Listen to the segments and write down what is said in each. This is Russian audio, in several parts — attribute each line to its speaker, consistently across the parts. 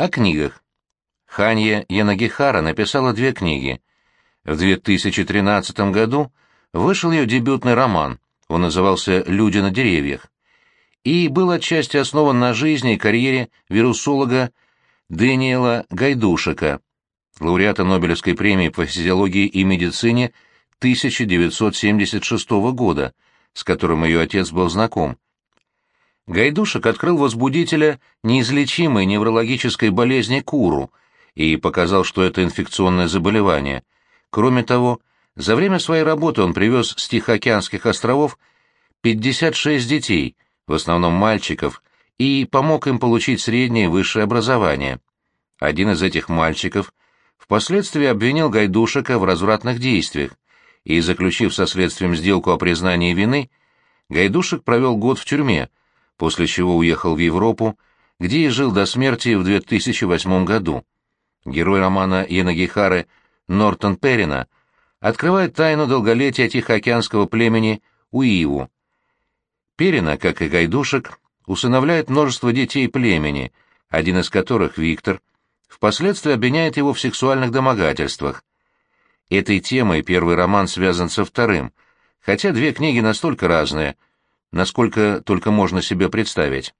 Speaker 1: О книгах. Ханья Янагихара написала две книги. В 2013 году вышел ее дебютный роман, он назывался «Люди на деревьях», и был отчасти основан на жизни и карьере вирусолога Дэниела Гайдушика, лауреата Нобелевской премии по физиологии и медицине 1976 года, с которым ее отец был знаком. Гайдушек открыл возбудителя неизлечимой неврологической болезни Куру и показал, что это инфекционное заболевание. Кроме того, за время своей работы он привез с Тихоокеанских островов 56 детей, в основном мальчиков, и помог им получить среднее и высшее образование. Один из этих мальчиков впоследствии обвинил Гайдушика в развратных действиях, и, заключив со следствием сделку о признании вины, Гайдушек провел год в тюрьме, после чего уехал в Европу, где и жил до смерти в 2008 году. Герой романа Янагихары Нортон Перрина открывает тайну долголетия тихоокеанского племени Уиву. Перина, как и Гайдушек, усыновляет множество детей племени, один из которых, Виктор, впоследствии обвиняет его в сексуальных домогательствах. Этой темой первый роман связан со вторым, хотя две книги настолько разные, насколько только можно себе представить.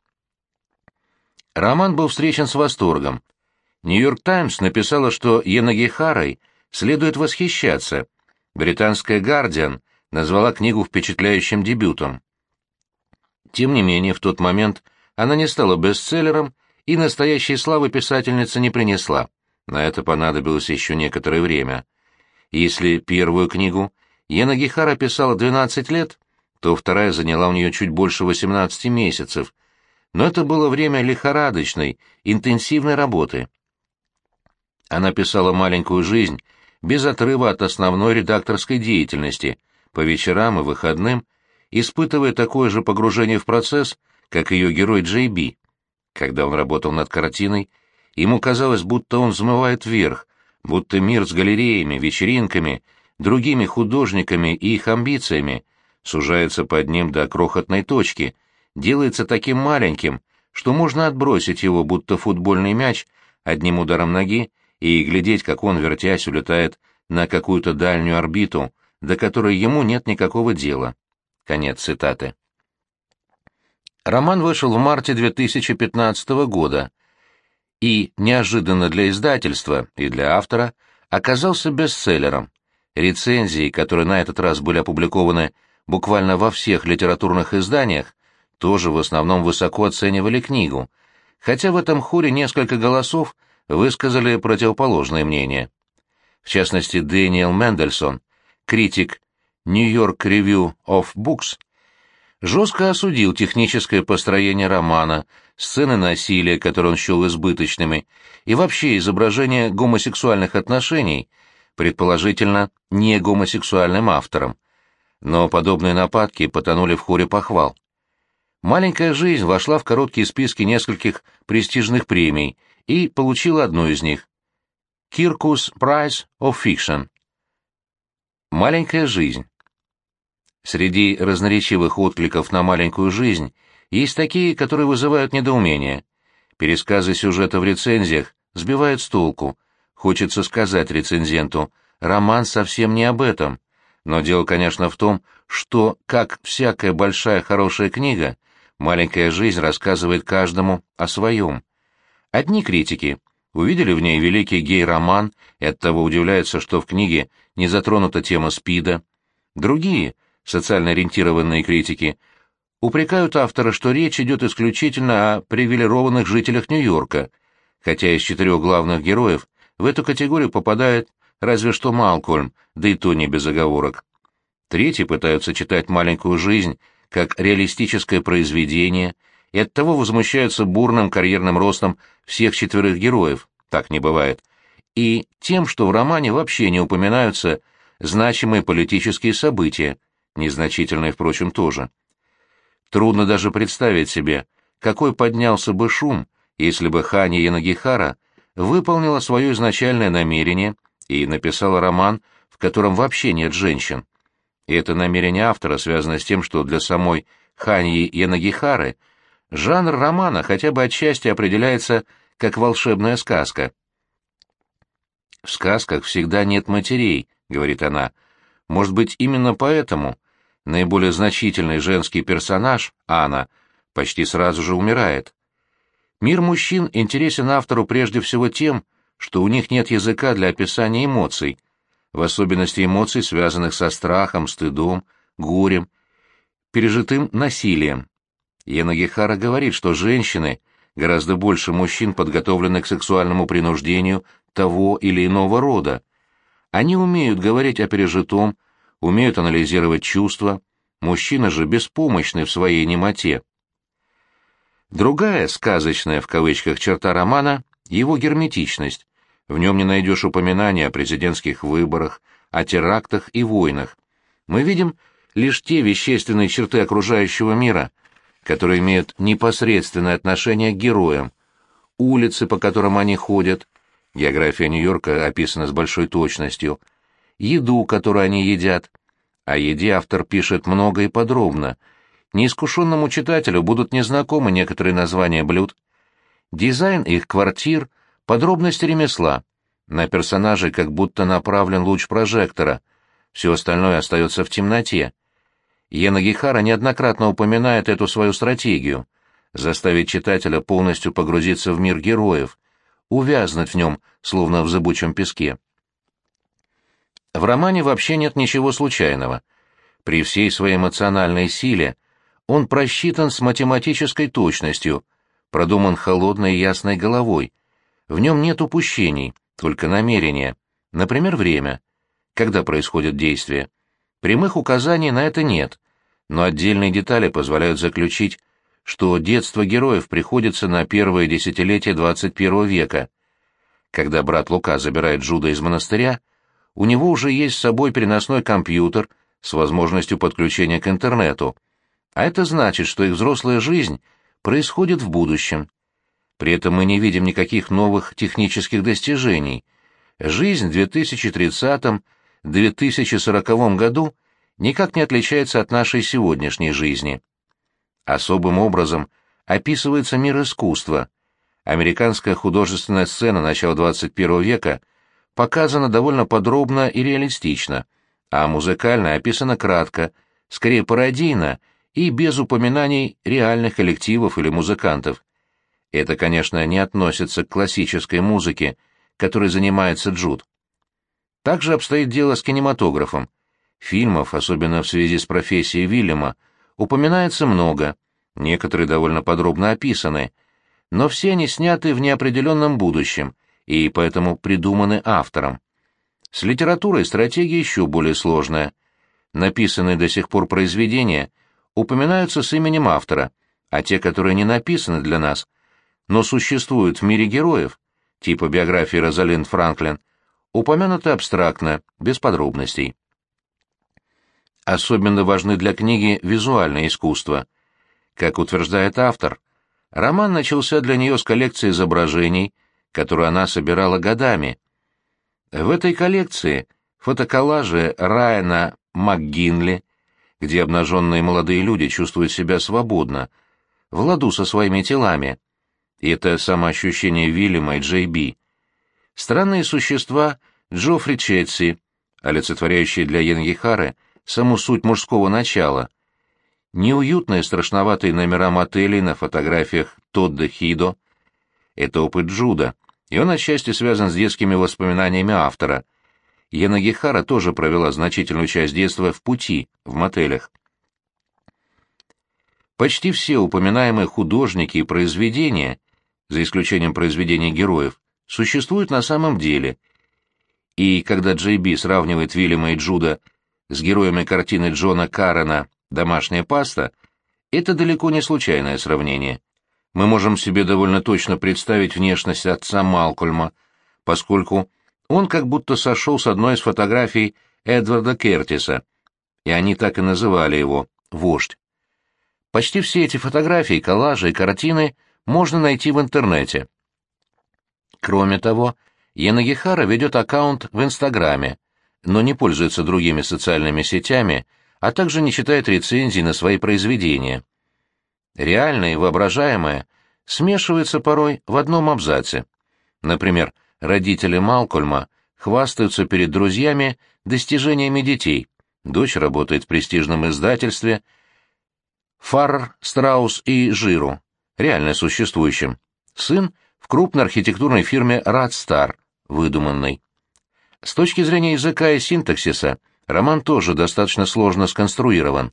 Speaker 1: Роман был встречен с восторгом. «Нью-Йорк Таймс» написала, что Янагихарой следует восхищаться. Британская «Гардиан» назвала книгу впечатляющим дебютом. Тем не менее, в тот момент она не стала бестселлером и настоящей славы писательница не принесла. На это понадобилось еще некоторое время. Если первую книгу Янагихара писала 12 лет, то вторая заняла у нее чуть больше 18 месяцев, но это было время лихорадочной, интенсивной работы. Она писала «Маленькую жизнь» без отрыва от основной редакторской деятельности, по вечерам и выходным, испытывая такое же погружение в процесс, как ее герой Джей Би. Когда он работал над картиной, ему казалось, будто он взмывает вверх, будто мир с галереями, вечеринками, другими художниками и их амбициями сужается под ним до крохотной точки, делается таким маленьким, что можно отбросить его, будто футбольный мяч, одним ударом ноги и глядеть, как он, вертясь, улетает на какую-то дальнюю орбиту, до которой ему нет никакого дела. Конец цитаты. Роман вышел в марте 2015 года и, неожиданно для издательства и для автора, оказался бестселлером. Рецензии, которые на этот раз были опубликованы буквально во всех литературных изданиях, тоже в основном высоко оценивали книгу, хотя в этом хоре несколько голосов – высказали противоположное мнение. В частности, Дэниел Мендельсон, критик New York Review of Books, жестко осудил техническое построение романа, сцены насилия, которые он счел избыточными, и вообще изображение гомосексуальных отношений, предположительно, не гомосексуальным автором. Но подобные нападки потонули в хоре похвал. «Маленькая жизнь» вошла в короткие списки нескольких престижных премий – и получил одну из них — Киркус Prize of Fiction. Маленькая жизнь. Среди разноречивых откликов на маленькую жизнь есть такие, которые вызывают недоумение. Пересказы сюжета в рецензиях сбивают с толку. Хочется сказать рецензенту, роман совсем не об этом. Но дело, конечно, в том, что, как всякая большая хорошая книга, маленькая жизнь рассказывает каждому о своем. Одни критики увидели в ней великий гей-роман и оттого удивляются, что в книге не затронута тема СПИДа. Другие, социально ориентированные критики, упрекают автора, что речь идет исключительно о привилегированных жителях Нью-Йорка, хотя из четырех главных героев в эту категорию попадает разве что Малкольм, да и то не без оговорок. Третьи пытаются читать «Маленькую жизнь» как реалистическое произведение – и оттого возмущаются бурным карьерным ростом всех четверых героев, так не бывает, и тем, что в романе вообще не упоминаются значимые политические события, незначительные, впрочем, тоже. Трудно даже представить себе, какой поднялся бы шум, если бы Хани Янагихара выполнила свое изначальное намерение и написала роман, в котором вообще нет женщин. И это намерение автора связано с тем, что для самой Ханьи Янагихары – Жанр романа хотя бы отчасти определяется как волшебная сказка. «В сказках всегда нет матерей», — говорит она. «Может быть, именно поэтому наиболее значительный женский персонаж, Анна, почти сразу же умирает. Мир мужчин интересен автору прежде всего тем, что у них нет языка для описания эмоций, в особенности эмоций, связанных со страхом, стыдом, горем, пережитым насилием. Янагихара говорит, что женщины гораздо больше мужчин подготовлены к сексуальному принуждению того или иного рода. Они умеют говорить о пережитом, умеют анализировать чувства, мужчина же беспомощны в своей немоте. Другая сказочная в кавычках черта романа — его герметичность. В нем не найдешь упоминания о президентских выборах, о терактах и войнах. Мы видим лишь те вещественные черты окружающего мира, которые имеют непосредственное отношение к героям, улицы, по которым они ходят, география Нью-Йорка описана с большой точностью, еду, которую они едят. О еде автор пишет много и подробно. Неискушенному читателю будут незнакомы некоторые названия блюд. Дизайн их квартир, подробности ремесла. На персонажей как будто направлен луч прожектора. Все остальное остается в темноте. Янагихара неоднократно упоминает эту свою стратегию — заставить читателя полностью погрузиться в мир героев, увязнуть в нем, словно в зыбучем песке. В романе вообще нет ничего случайного. При всей своей эмоциональной силе он просчитан с математической точностью, продуман холодной и ясной головой. В нем нет упущений, только намерения. Например, время. Когда происходит действие. Прямых указаний на это нет, но отдельные детали позволяют заключить, что детство героев приходится на первое десятилетие 21 века. Когда брат Лука забирает Джуда из монастыря, у него уже есть с собой переносной компьютер с возможностью подключения к интернету, а это значит, что их взрослая жизнь происходит в будущем. При этом мы не видим никаких новых технических достижений. Жизнь в 2030 2040 году никак не отличается от нашей сегодняшней жизни. Особым образом описывается мир искусства. Американская художественная сцена начала 21 века показана довольно подробно и реалистично, а музыкальная описана кратко, скорее пародийно и без упоминаний реальных коллективов или музыкантов. Это, конечно, не относится к классической музыке, которой занимается Джуд. Также обстоит дело с кинематографом. Фильмов, особенно в связи с профессией Вильяма, упоминается много, некоторые довольно подробно описаны, но все они сняты в неопределенном будущем и поэтому придуманы автором. С литературой стратегия еще более сложная. Написанные до сих пор произведения упоминаются с именем автора, а те, которые не написаны для нас, но существуют в мире героев, типа биографии Розалинд Франклин, упомянуты абстрактно, без подробностей. Особенно важны для книги визуальное искусство. Как утверждает автор, роман начался для нее с коллекции изображений, которую она собирала годами. В этой коллекции фотоколлажи Райана МакГинли, где обнаженные молодые люди чувствуют себя свободно, в ладу со своими телами. И это самоощущение Вильяма и Джей Би. Странные существа Джоффри Четси, олицетворяющие для Янгихары саму суть мужского начала. Неуютные страшноватые номера мотелей на фотографиях Тодда Хидо — это опыт Джуда, и он отчасти связан с детскими воспоминаниями автора. Янагихара тоже провела значительную часть детства в пути, в мотелях. Почти все упоминаемые художники и произведения, за исключением произведений героев, существуют на самом деле. И когда Джей Би сравнивает Вильяма и Джуда с героями картины Джона Каррена «Домашняя паста», это далеко не случайное сравнение. Мы можем себе довольно точно представить внешность отца Малкольма, поскольку он как будто сошел с одной из фотографий Эдварда Кертиса, и они так и называли его «Вождь». Почти все эти фотографии, коллажи и картины можно найти в интернете. Кроме того, Янагихара ведет аккаунт в Инстаграме, но не пользуется другими социальными сетями, а также не читает рецензий на свои произведения. Реальное и воображаемое смешивается порой в одном абзаце. Например, родители Малкольма хвастаются перед друзьями достижениями детей. Дочь работает в престижном издательстве «Фарр, Страус и Жиру», реально существующем. Сын в крупной архитектурной фирме «Радстар», выдуманной. С точки зрения языка и синтаксиса, роман тоже достаточно сложно сконструирован.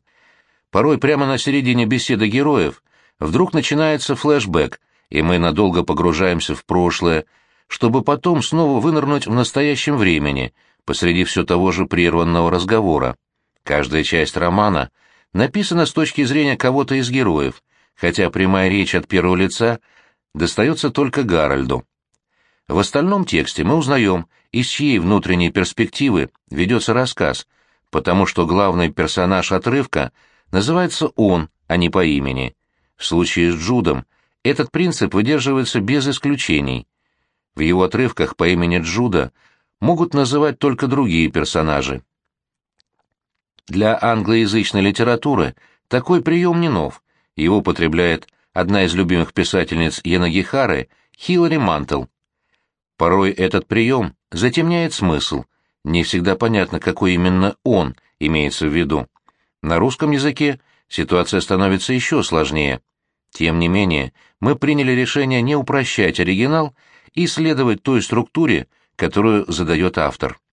Speaker 1: Порой прямо на середине беседы героев вдруг начинается флешбэк, и мы надолго погружаемся в прошлое, чтобы потом снова вынырнуть в настоящем времени, посреди все того же прерванного разговора. Каждая часть романа написана с точки зрения кого-то из героев, хотя прямая речь от первого лица достается только Гарольду. В остальном тексте мы узнаем, из чьей внутренней перспективы ведется рассказ, потому что главный персонаж отрывка называется он, а не по имени. В случае с Джудом этот принцип выдерживается без исключений. В его отрывках по имени Джуда могут называть только другие персонажи. Для англоязычной литературы такой прием не нов, его употребляет одна из любимых писательниц Янагихары Хиллари Мантл. Порой этот прием затемняет смысл, не всегда понятно, какой именно он имеется в виду. На русском языке ситуация становится еще сложнее. Тем не менее, мы приняли решение не упрощать оригинал и следовать той структуре, которую задает автор.